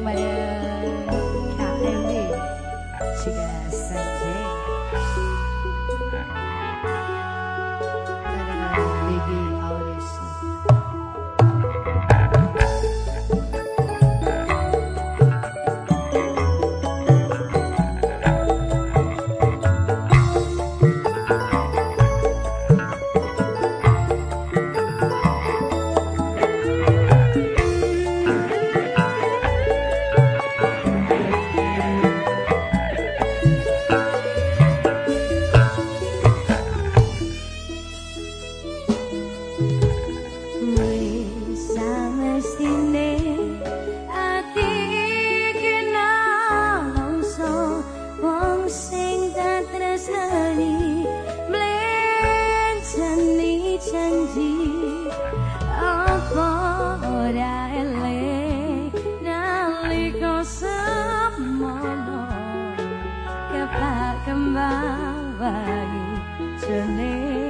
정말 다 알리 지가 산책 Mama, why you